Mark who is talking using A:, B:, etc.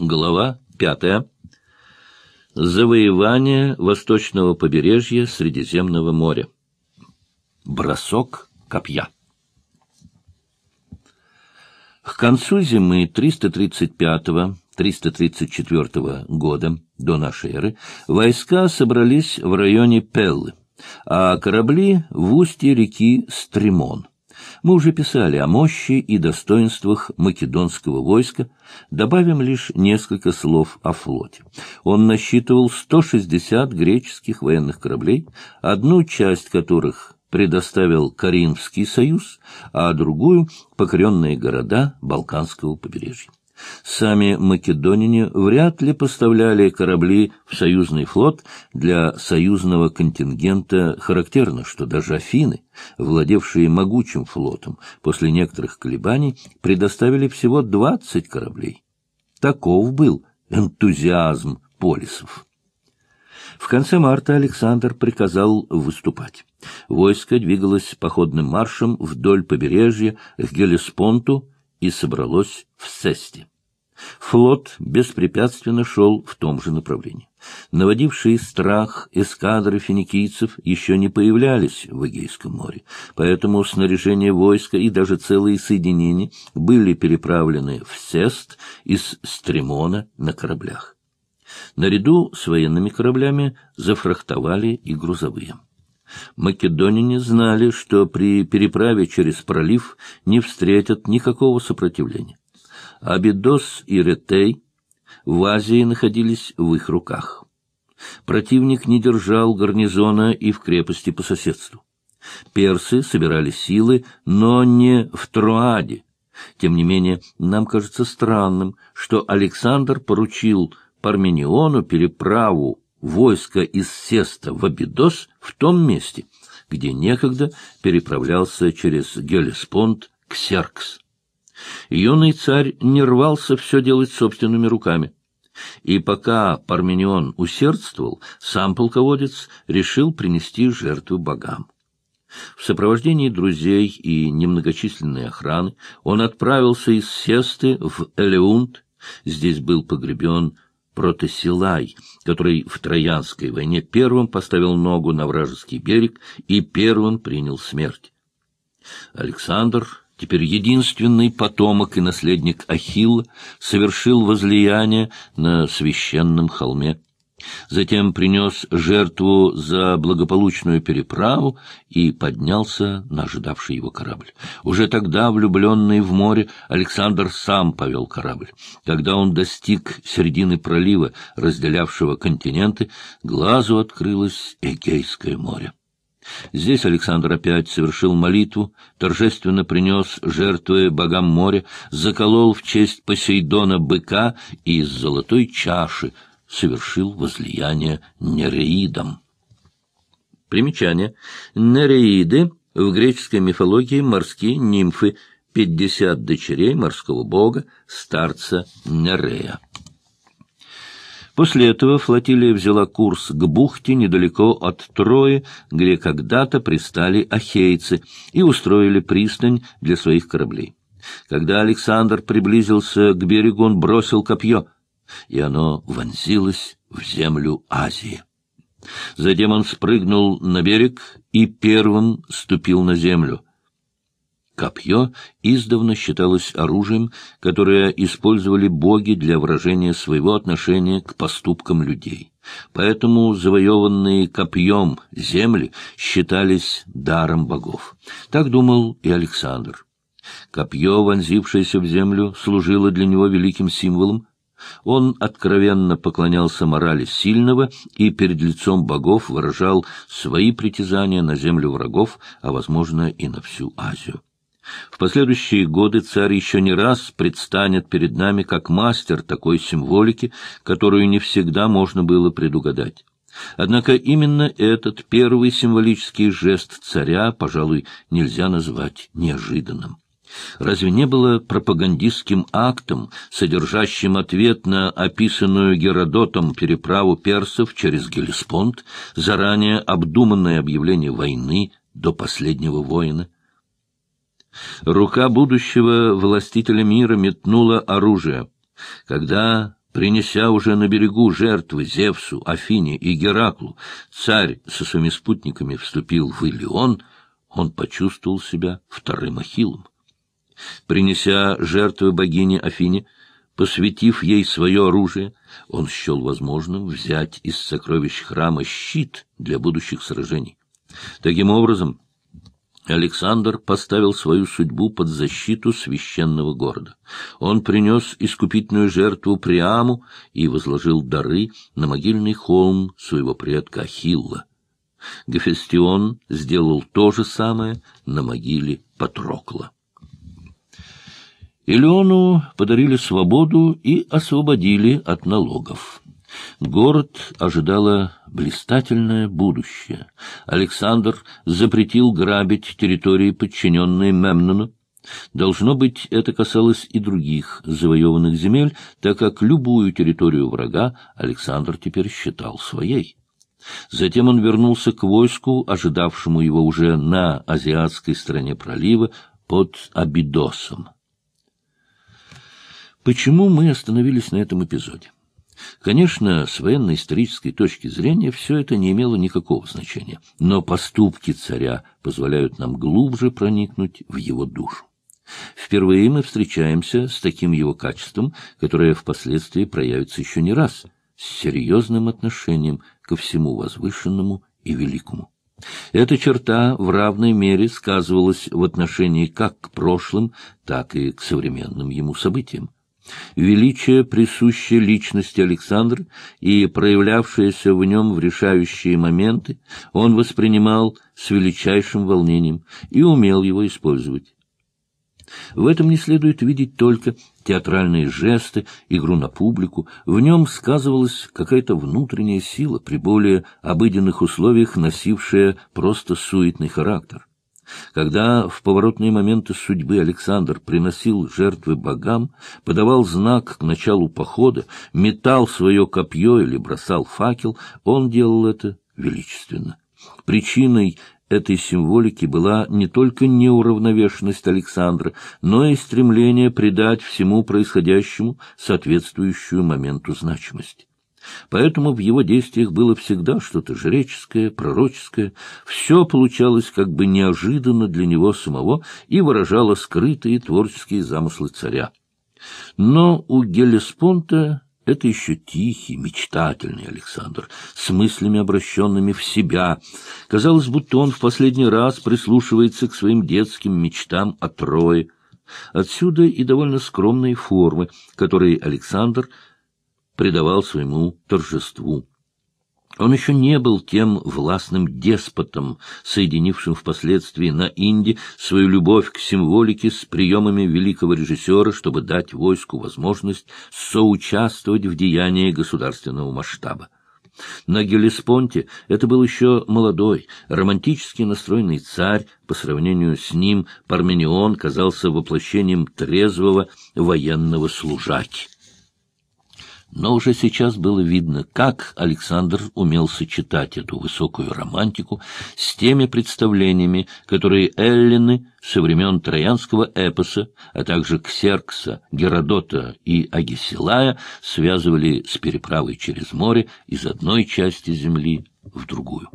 A: Глава пятая. Завоевание восточного побережья Средиземного моря. Бросок копья. К концу зимы 335-334 года до нашей эры войска собрались в районе Пеллы, а корабли в устье реки Стримон. Мы уже писали о мощи и достоинствах македонского войска, добавим лишь несколько слов о флоте. Он насчитывал 160 греческих военных кораблей, одну часть которых предоставил Каринский союз, а другую — покоренные города Балканского побережья. Сами македонине вряд ли поставляли корабли в союзный флот. Для союзного контингента характерно, что даже Афины, владевшие могучим флотом, после некоторых колебаний предоставили всего 20 кораблей. Таков был энтузиазм полисов. В конце марта Александр приказал выступать. Войско двигалось походным маршем вдоль побережья к Гелеспонту, и собралось в Сесте. Флот беспрепятственно шел в том же направлении. Наводившие страх эскадры финикийцев еще не появлялись в Эгейском море, поэтому снаряжение войска и даже целые соединения были переправлены в Сест из Стремона на кораблях. Наряду с военными кораблями зафрахтовали и грузовые. Македонине знали, что при переправе через пролив не встретят никакого сопротивления. Абидос и Ретей в Азии находились в их руках. Противник не держал гарнизона и в крепости по соседству. Персы собирали силы, но не в Троаде. Тем не менее, нам кажется странным, что Александр поручил Пармениону переправу войска из Сеста в Абидос в том месте, где некогда переправлялся через Гелеспонд Ксеркс. Юный царь не рвался все делать собственными руками. И пока Парменион усердствовал, сам полководец решил принести жертву богам. В сопровождении друзей и немногочисленной охраны он отправился из Сесты в Элеунт. Здесь был погребен Протесилай, который в Троянской войне первым поставил ногу на вражеский берег и первым принял смерть. Александр, теперь единственный потомок и наследник Ахилла, совершил возлияние на священном холме. Затем принес жертву за благополучную переправу и поднялся на ожидавший его корабль. Уже тогда, влюбленный в море, Александр сам повел корабль. Когда он достиг середины пролива, разделявшего континенты, глазу открылось Эгейское море. Здесь Александр опять совершил молитву, торжественно принес жертвы богам моря, заколол в честь Посейдона быка и из золотой чаши совершил возлияние Нереидам. Примечание. Нереиды в греческой мифологии морские нимфы, пятьдесят дочерей морского бога, старца Нерея. После этого флотилия взяла курс к бухте недалеко от Трои, где когда-то пристали ахейцы, и устроили пристань для своих кораблей. Когда Александр приблизился к берегу, он бросил копье — и оно вонзилось в землю Азии. Затем он спрыгнул на берег и первым ступил на землю. Копье издавна считалось оружием, которое использовали боги для выражения своего отношения к поступкам людей. Поэтому завоеванные копьем земли считались даром богов. Так думал и Александр. Копье, вонзившееся в землю, служило для него великим символом, он откровенно поклонялся морали сильного и перед лицом богов выражал свои притязания на землю врагов, а, возможно, и на всю Азию. В последующие годы царь еще не раз предстанет перед нами как мастер такой символики, которую не всегда можно было предугадать. Однако именно этот первый символический жест царя, пожалуй, нельзя назвать неожиданным. Разве не было пропагандистским актом, содержащим ответ на описанную Геродотом переправу персов через Гелеспонд, заранее обдуманное объявление войны до последнего воина? Рука будущего властителя мира метнула оружие. Когда Принеся уже на берегу жертвы Зевсу, Афине и Гераклу, царь со своими спутниками вступил в Илион, он почувствовал себя вторым Ахиллом. Принеся жертвы богине Афине, посвятив ей свое оружие, он счел возможным взять из сокровищ храма щит для будущих сражений. Таким образом, Александр поставил свою судьбу под защиту священного города. Он принес искупительную жертву Приаму и возложил дары на могильный холм своего предка Ахилла. Гефестион сделал то же самое на могиле Патрокла. Илеону подарили свободу и освободили от налогов. Город ожидало блистательное будущее. Александр запретил грабить территории, подчиненные Мемнону. Должно быть, это касалось и других завоеванных земель, так как любую территорию врага Александр теперь считал своей. Затем он вернулся к войску, ожидавшему его уже на азиатской стороне пролива под Абидосом. Почему мы остановились на этом эпизоде? Конечно, с военно-исторической точки зрения все это не имело никакого значения, но поступки царя позволяют нам глубже проникнуть в его душу. Впервые мы встречаемся с таким его качеством, которое впоследствии проявится еще не раз, с серьезным отношением ко всему возвышенному и великому. Эта черта в равной мере сказывалась в отношении как к прошлым, так и к современным ему событиям. Величие, присущее личности Александра и проявлявшееся в нем в решающие моменты, он воспринимал с величайшим волнением и умел его использовать. В этом не следует видеть только театральные жесты, игру на публику. В нем сказывалась какая-то внутренняя сила, при более обыденных условиях носившая просто суетный характер. Когда в поворотные моменты судьбы Александр приносил жертвы богам, подавал знак к началу похода, метал свое копье или бросал факел, он делал это величественно. Причиной этой символики была не только неуравновешенность Александра, но и стремление придать всему происходящему соответствующую моменту значимость. Поэтому в его действиях было всегда что-то жреческое, пророческое. Все получалось как бы неожиданно для него самого и выражало скрытые творческие замыслы царя. Но у Гелеспонта это еще тихий, мечтательный Александр, с мыслями, обращенными в себя. Казалось, будто он в последний раз прислушивается к своим детским мечтам о Трое. Отсюда и довольно скромные формы, которые Александр придавал своему торжеству. Он еще не был тем властным деспотом, соединившим впоследствии на Инди свою любовь к символике с приемами великого режиссера, чтобы дать войску возможность соучаствовать в деянии государственного масштаба. На Гелеспонте это был еще молодой, романтически настроенный царь, по сравнению с ним Парменион казался воплощением трезвого военного служаки. Но уже сейчас было видно, как Александр умел сочетать эту высокую романтику с теми представлениями, которые эллины со времен троянского эпоса, а также Ксеркса, Геродота и Агисилая связывали с переправой через море из одной части земли в другую.